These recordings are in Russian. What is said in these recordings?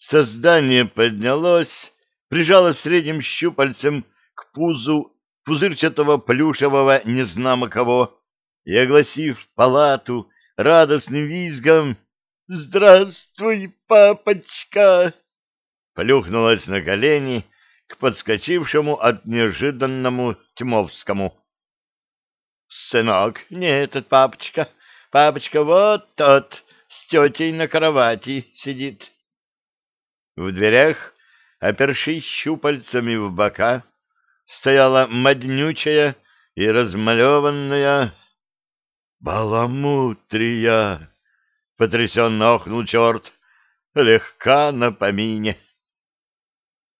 Создание поднялось, прижало средним щупальцем к пузу пузырчатого плюшевого незнамо кого и, огласив палату радостным визгом «Здравствуй, папочка!» плюхнулась на колени к подскочившему от неожиданному Тьмовскому. «Сынок, не этот папочка, папочка вот тот, с тетей на кровати сидит». В дверях, опершись щупальцами в бока, стояла моднючая и размалеванная баламутрия. Потрясенно охнул черт, легка на помине.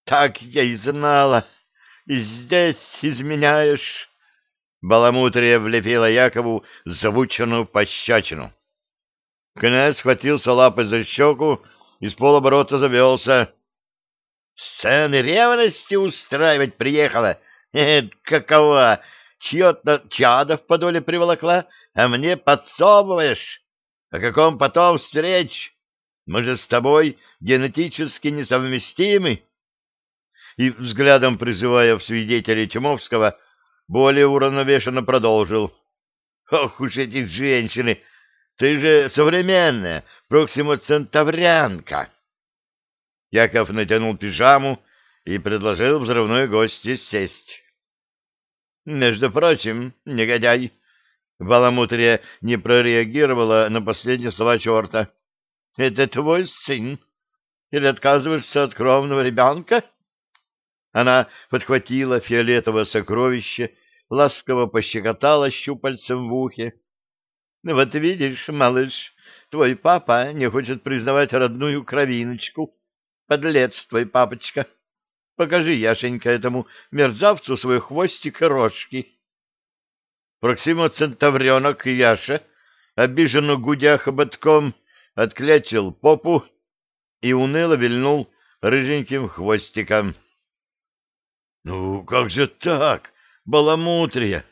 Так я и знала, и здесь изменяешь. Баламутрия влепила Якову звучную пощечину. Князь схватился лапой за щеку и с полоборота завелся. Сцены ревности устраивать приехала. Какова? Чье-то чадо в подоле приволокла, а мне подсовываешь. О каком потомстве речь? Мы же с тобой генетически несовместимы. И, взглядом призывая в свидетелей Тимовского, более уравновешенно продолжил. Ох уж эти женщины! Ты же современная проксимоцентаврянка. Яков натянул пижаму и предложил взрывной гости сесть. Между прочим, негодяй, Баламутрия не прореагировала на последние слова черта. — Это твой сын? Или отказываешься от кровного ребенка? Она подхватила фиолетовое сокровище, ласково пощекотала щупальцем в ухе. — Вот видишь, малыш, твой папа не хочет признавать родную кровиночку. Подлец твой папочка. Покажи, Яшенька, этому мерзавцу свой хвостик и рожки. Проксима-центавренок Яша, обиженно гудя хоботком, отклячил попу и уныло вильнул рыженьким хвостиком. — Ну, как же так, баламутрия?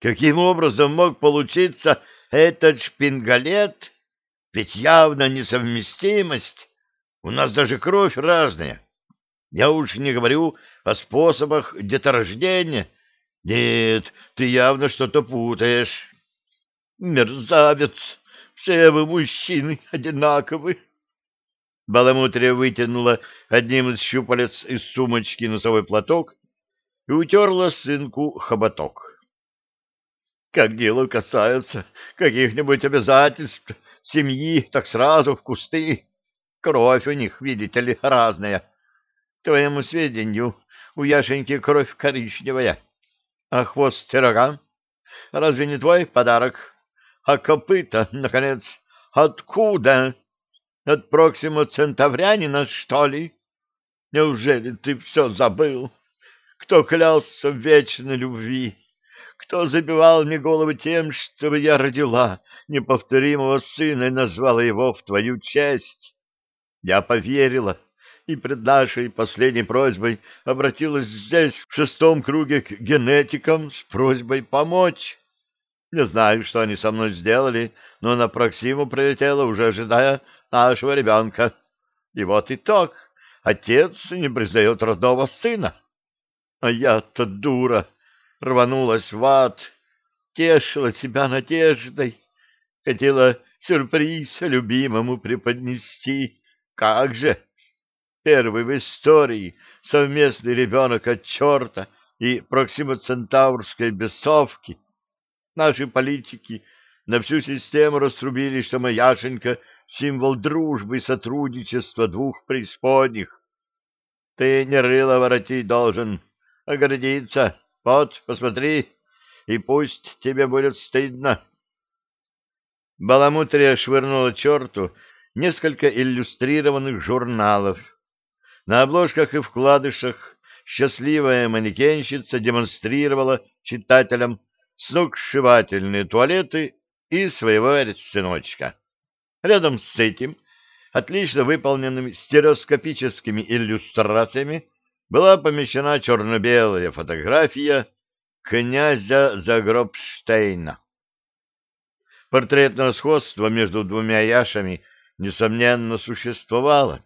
Каким образом мог получиться этот шпингалет? Ведь явно несовместимость. У нас даже кровь разная. Я уж не говорю о способах деторождения. Нет, ты явно что-то путаешь. Мерзавец! Все вы мужчины одинаковы. Баламутрия вытянула одним из щупалец из сумочки носовой платок и утерла сынку хоботок. Как дело касается каких-нибудь обязательств семьи, так сразу в кусты. Кровь у них, видите ли, разная. Твоему сведению, у Яшеньки кровь коричневая, а хвост рога? Разве не твой подарок? А копыта, наконец, откуда? От Проксима Центаврянина, что ли? Неужели ты все забыл? Кто клялся в вечной любви? Кто забивал мне головы тем, чтобы я родила неповторимого сына и назвала его в твою честь? Я поверила и пред нашей последней просьбой обратилась здесь, в шестом круге, к генетикам с просьбой помочь. Не знаю, что они со мной сделали, но на Проксиму прилетела, уже ожидая нашего ребенка. И вот итог. Отец не признает родного сына. А я-то дура, рванулась в ад, тешила себя надеждой, хотела сюрприз любимому преподнести. Как же! Первый в истории совместный ребенок от черта и проксимоцентаврской бесовки. Наши политики на всю систему раструбили, что Маяшенька — символ дружбы и сотрудничества двух преисподних. Ты не рыло воротить должен, а Вот, посмотри, и пусть тебе будет стыдно. Баламутрия швырнула черту несколько иллюстрированных журналов. На обложках и вкладышах счастливая манекенщица демонстрировала читателям сногсшибательные туалеты и своего сыночка. Рядом с этим, отлично выполненными стереоскопическими иллюстрациями, была помещена черно-белая фотография князя Загробштейна. Портретное сходство между двумя Яшами, несомненно, существовало.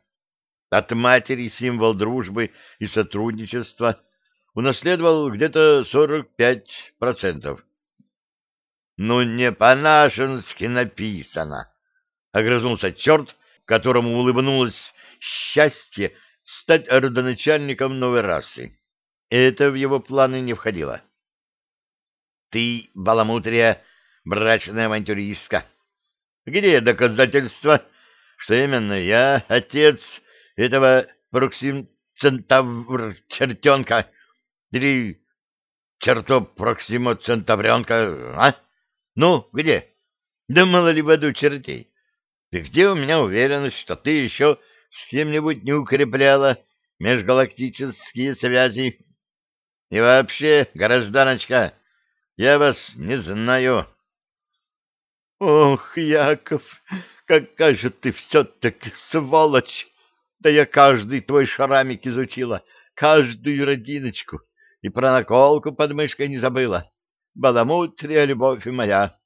От матери символ дружбы и сотрудничества унаследовал где-то 45%. Ну, не по-нашенски написано, — огрызнулся черт, которому улыбнулось счастье стать родоначальником новой расы. Это в его планы не входило. — Ты, баламутрия, брачная авантюристка. Где доказательства, что именно я отец этого Проксим Центавр чертенка или черто Проксима Центавренка, а? Ну, где? Да мало ли в аду чертей. И где у меня уверенность, что ты еще с кем-нибудь не укрепляла межгалактические связи? И вообще, гражданочка, я вас не знаю. Ох, Яков, какая же ты все-таки сволочь! Да я каждый твой шарамик изучила, каждую родиночку, и про наколку под мышкой не забыла. Баламутрия, любовь моя.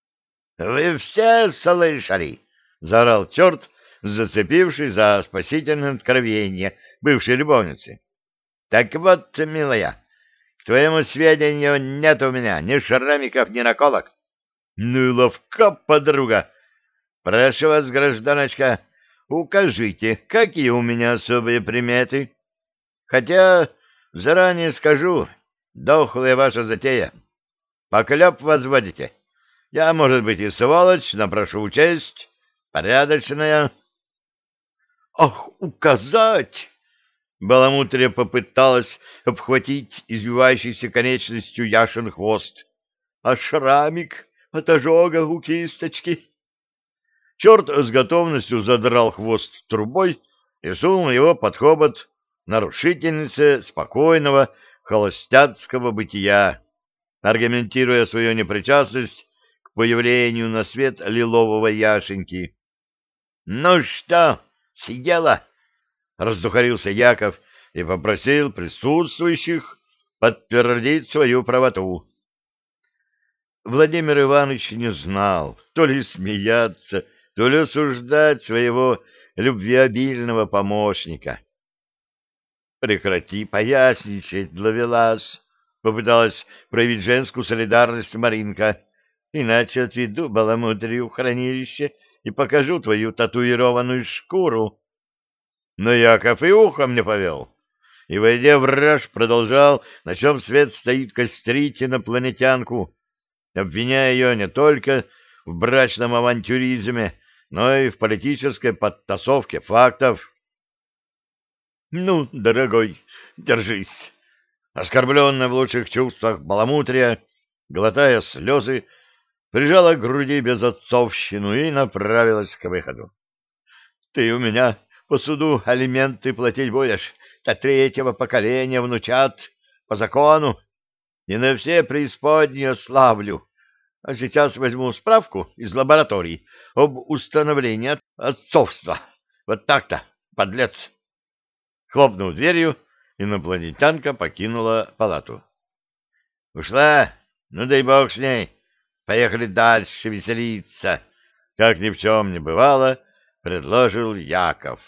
— Вы все слышали? — заорал черт, зацепивший за спасительное откровение бывшей любовницы. — Так вот, милая, к твоему сведению нет у меня ни шрамиков, ни наколок. — Ну и ловка, подруга! Прошу вас, гражданочка, укажите, какие у меня особые приметы. Хотя, заранее скажу, дохлая ваша затея. Поклеп возводите. Я, может быть, и сволочь, но прошу учесть, порядочная. Ах, указать! Баламутрия попыталась обхватить извивающейся конечностью Яшин хвост. А шрамик от ожога у кисточки. Черт с готовностью задрал хвост трубой и сунул его под хобот нарушительницы спокойного холостяцкого бытия, аргументируя свою непричастность к появлению на свет лилового яшеньки. — Ну что, сидела? — раздухарился Яков и попросил присутствующих подтвердить свою правоту. Владимир Иванович не знал, то ли смеяться, то ли осуждать своего любвеобильного помощника. — Прекрати поясничать, Ловелас, — попыталась проявить женскую солидарность Маринка, — иначе отведу баламутрию в хранилище и покажу твою татуированную шкуру. Но Яков и ухом не повел, и, войдя в раж, продолжал, на чем свет стоит кострить инопланетянку, обвиняя ее не только в брачном авантюризме, но и в политической подтасовке фактов. — Ну, дорогой, держись. Оскорбленная в лучших чувствах баламутрия, глотая слезы, прижала к груди безотцовщину и направилась к выходу. — Ты у меня по суду алименты платить будешь, до третьего поколения внучат, по закону, и на все преисподние славлю. А сейчас возьму справку из лаборатории об установлении отцовства. Вот так-то, подлец. Хлопнув дверью, инопланетянка покинула палату. Ушла? Ну дай бог с ней. Поехали дальше веселиться. Как ни в чем не бывало, предложил Яков.